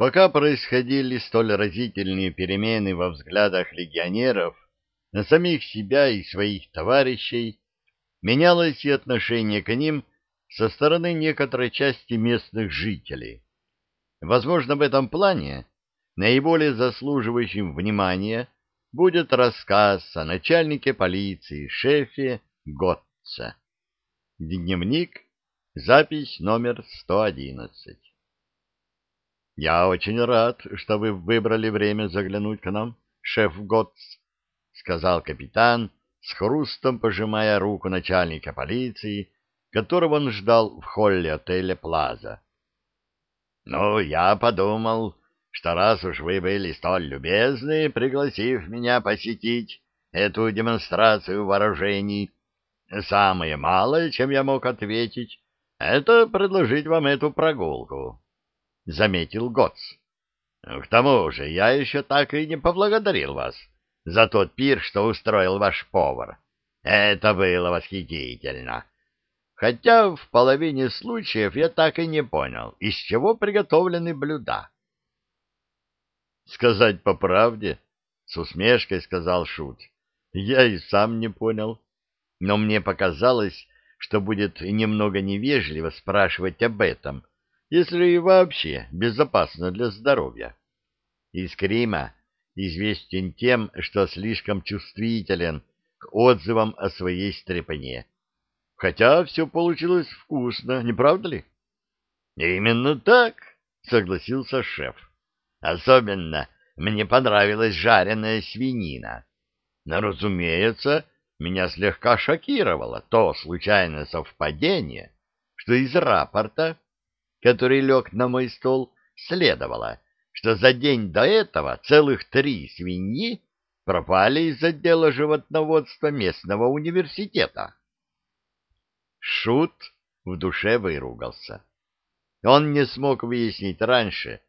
Пока происходили столь разительные перемены во взглядах легионеров на самих себя и своих товарищей, менялось и отношение к ним со стороны некоторой части местных жителей. Возможно, в этом плане наиболее заслуживающим внимания будет рассказ о начальнике полиции, шефе Готца. Дневник, запись номер 111. «Я очень рад, что вы выбрали время заглянуть к нам, шеф Готц», — сказал капитан, с хрустом пожимая руку начальника полиции, которого он ждал в холле отеля «Плаза». «Ну, я подумал, что раз уж вы были столь любезны, пригласив меня посетить эту демонстрацию вооружений, самое малое, чем я мог ответить, это предложить вам эту прогулку», — заметил Готс. «К тому же я еще так и не поблагодарил вас за тот пир, что устроил ваш повар. Это было восхитительно. Хотя в половине случаев я так и не понял, из чего приготовлены блюда. Сказать по правде, с усмешкой сказал Шут, я и сам не понял, но мне показалось, что будет немного невежливо спрашивать об этом, если и вообще безопасно для здоровья. Из Крима известен тем, что слишком чувствителен к отзывам о своей стрепне. Хотя все получилось вкусно, не правда ли? — Именно так, — согласился шеф. — Особенно мне понравилась жареная свинина. Но, разумеется, меня слегка шокировало то случайное совпадение, что из рапорта, который лег на мой стол, следовало, что за день до этого целых три свиньи пропали из отдела животноводства местного университета. Шут в душе выругался. Он не смог выяснить раньше,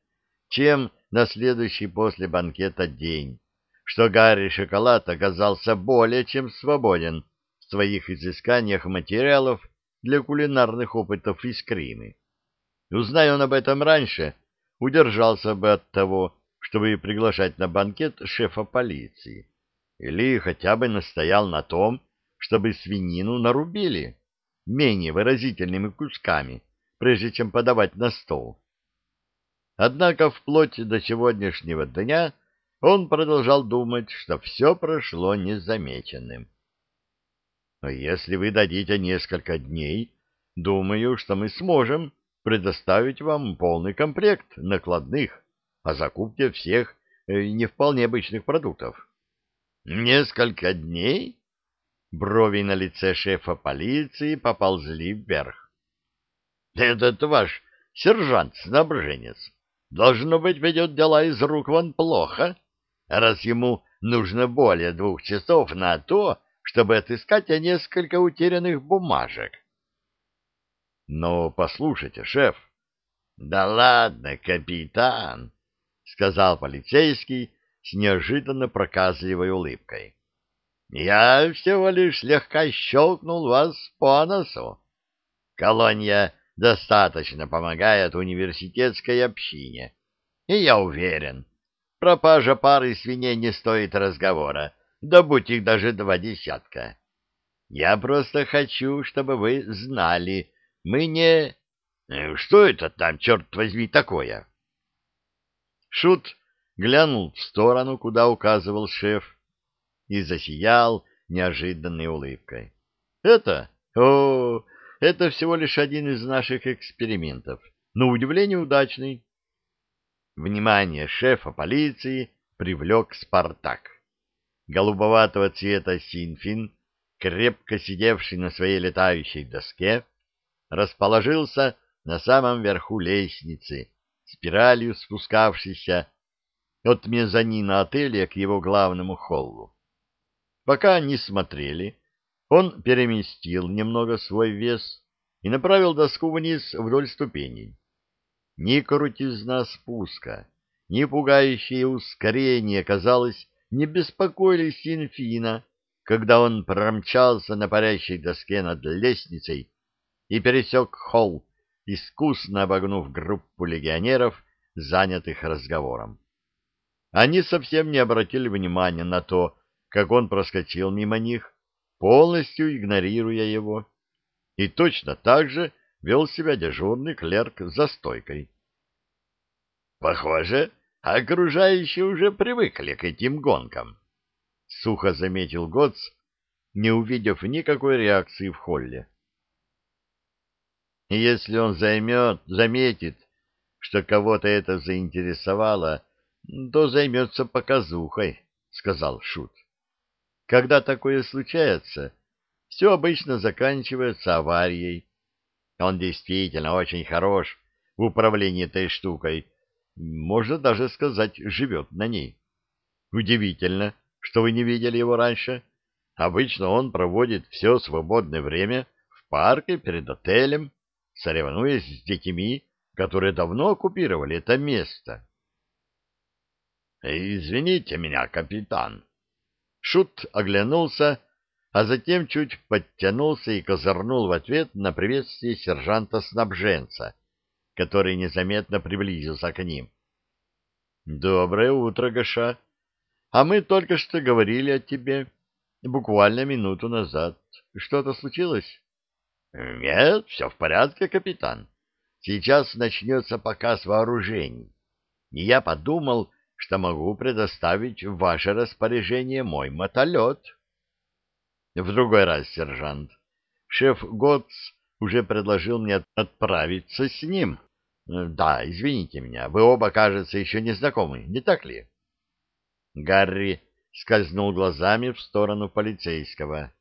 чем на следующий после банкета день, что Гарри Шоколад оказался более чем свободен в своих изысканиях материалов для кулинарных опытов из Кримы. Узнай он об этом раньше, удержался бы от того, чтобы приглашать на банкет шефа полиции, или хотя бы настоял на том, чтобы свинину нарубили менее выразительными кусками, прежде чем подавать на стол. Однако вплоть до сегодняшнего дня он продолжал думать, что все прошло незамеченным. Но если вы дадите несколько дней, думаю, что мы сможем предоставить вам полный комплект накладных о закупке всех э, не вполне обычных продуктов. Несколько дней? Брови на лице шефа полиции поползли вверх. Этот ваш сержант-снабженец, должно быть, ведет дела из рук вон плохо, раз ему нужно более двух часов на то, чтобы отыскать несколько утерянных бумажек. Но послушайте, шеф. Да ладно, капитан, сказал полицейский с неожиданно проказливой улыбкой. Я всего лишь слегка щелкнул вас по носу. Колония достаточно помогает университетской общине. И я уверен, пропажа пары свиней не стоит разговора, да будь их даже два десятка. Я просто хочу, чтобы вы знали, мы не... Э, что это там, черт возьми, такое? Шут глянул в сторону, куда указывал шеф, и засиял неожиданной улыбкой. Это? О, это всего лишь один из наших экспериментов, но удивление удачный. Внимание шефа полиции привлек Спартак. Голубоватого цвета синфин, крепко сидевший на своей летающей доске, расположился на самом верху лестницы, спиралью спускавшейся от мезонина отеля к его главному холлу. Пока они смотрели, он переместил немного свой вес и направил доску вниз вдоль ступеней. Ни крутизна спуска, ни пугающее ускорение, казалось, не беспокоили Синфина, когда он промчался на парящей доске над лестницей и пересек холл, искусно обогнув группу легионеров, занятых разговором. Они совсем не обратили внимания на то, как он проскочил мимо них, полностью игнорируя его, и точно так же вел себя дежурный клерк за стойкой. Похоже, окружающие уже привыкли к этим гонкам, — сухо заметил Готс, не увидев никакой реакции в холле. Если он займет, заметит, что кого-то это заинтересовало, то займется показухой, — сказал Шут. Когда такое случается, все обычно заканчивается аварией. Он действительно очень хорош в управлении этой штукой, можно даже сказать, живет на ней. Удивительно, что вы не видели его раньше. Обычно он проводит все свободное время в парке перед отелем, соревнуясь с детьми, которые давно оккупировали это место. «Извините меня, капитан». Шут оглянулся, а затем чуть подтянулся и козырнул в ответ на приветствие сержанта-снабженца, который незаметно приблизился к ним. «Доброе утро, Гаша. А мы только что говорили о тебе, буквально минуту назад. Что-то случилось?» «Нет, все в порядке, капитан. Сейчас начнется показ вооружений. И я подумал, что могу предоставить в ваше распоряжение мой мотолет. В другой раз, сержант. Шеф Готс уже предложил мне отправиться с ним. Да, извините меня, вы оба, кажется, еще не знакомы, не так ли? Гарри скользнул глазами в сторону полицейского.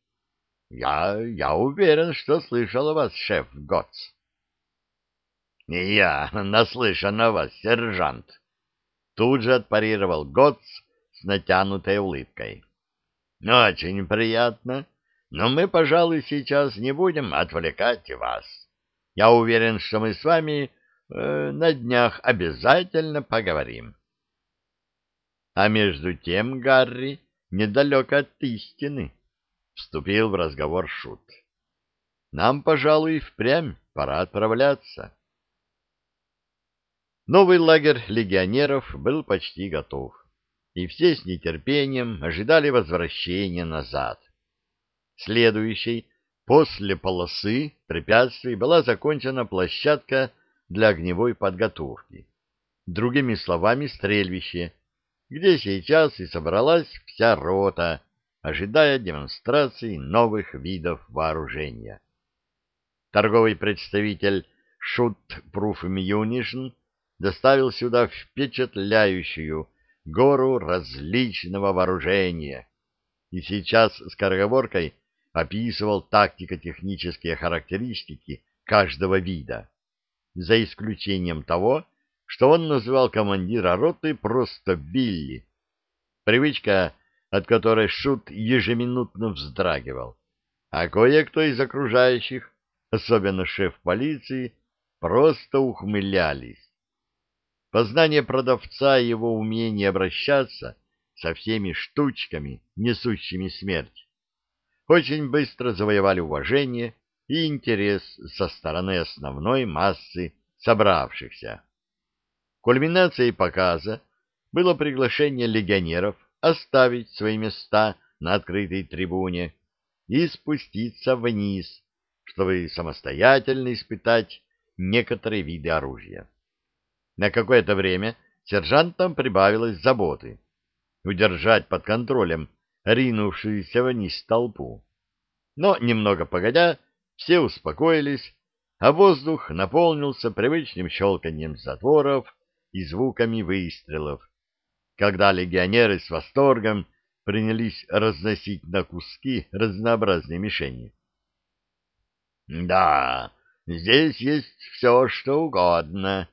Я, я уверен, что слышал о вас, шеф Готс. Я наслышан о вас, сержант, Тут же отпарировал Готс с натянутой улыбкой. «Очень приятно, но мы, пожалуй, сейчас не будем отвлекать вас. Я уверен, что мы с вами э, на днях обязательно поговорим». А между тем Гарри недалек от истины, — вступил в разговор Шут. Нам, пожалуй, впрямь пора отправляться. Новый лагерь легионеров был почти готов, и все с нетерпением ожидали возвращения назад. Следующей, после полосы препятствий, была закончена площадка для огневой подготовки. Другими словами, стрельбище, где сейчас и собралась вся рота, ожидая демонстрации новых видов вооружения. Торговый представитель Shutt-Proof Munitions доставил сюда впечатляющую гору различного вооружения и сейчас скороговоркой описывал тактико-технические характеристики каждого вида, за исключением того, что он называл командира роты просто Билли, привычка, от которой Шут ежеминутно вздрагивал, а кое-кто из окружающих, особенно шеф полиции, просто ухмылялись. Познание продавца и его умение обращаться со всеми штучками, несущими смерть, очень быстро завоевали уважение и интерес со стороны основной массы собравшихся. Кульминацией показа было приглашение легионеров оставить свои места на открытой трибуне и спуститься вниз, чтобы самостоятельно испытать некоторые виды оружия. На какое-то время сержантам прибавилось заботы удержать под контролем ринувшуюся вниз толпу. Но, немного погодя, все успокоились, а воздух наполнился привычным щелканием затворов и звуками выстрелов, когда легионеры с восторгом принялись разносить на куски разнообразные мишени. «Да, здесь есть все, что угодно»,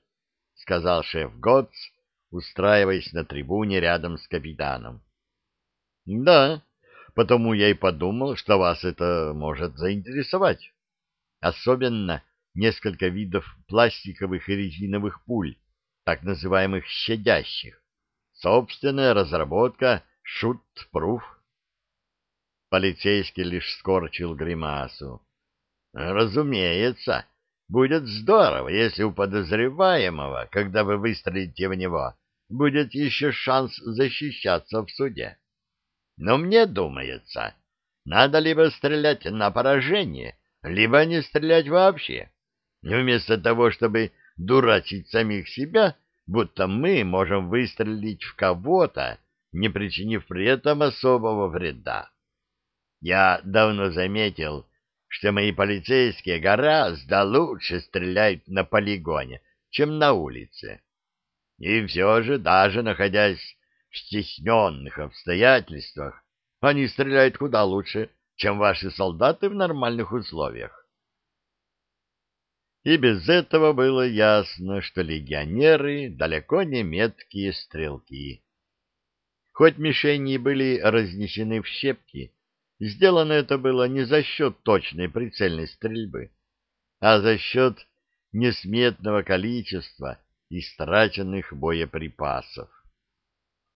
сказал шеф Готс, устраиваясь на трибуне рядом с капитаном. — Да, потому я и подумал, что вас это может заинтересовать. Особенно несколько видов пластиковых и резиновых пуль, так называемых щадящих. Собственная разработка шут-пруф. Полицейский лишь скорчил гримасу. — Разумеется, будет здорово, если у подозреваемого, когда вы выстрелите в него, будет еще шанс защищаться в суде. Но мне думается, надо либо стрелять на поражение, либо не стрелять вообще. Вместо того, чтобы дурачить самих себя, будто мы можем выстрелить в кого-то, не причинив при этом особого вреда. Я давно заметил, что мои полицейские гораздо лучше стреляют на полигоне, чем на улице. И все же, даже находясь в стесненных обстоятельствах, они стреляют куда лучше, чем ваши солдаты в нормальных условиях. И без этого было ясно, что легионеры далеко не меткие стрелки. Хоть мишени были разнесены в щепки, сделано это было не за счет точной прицельной стрельбы, а за счет несметного количества истраченных боеприпасов.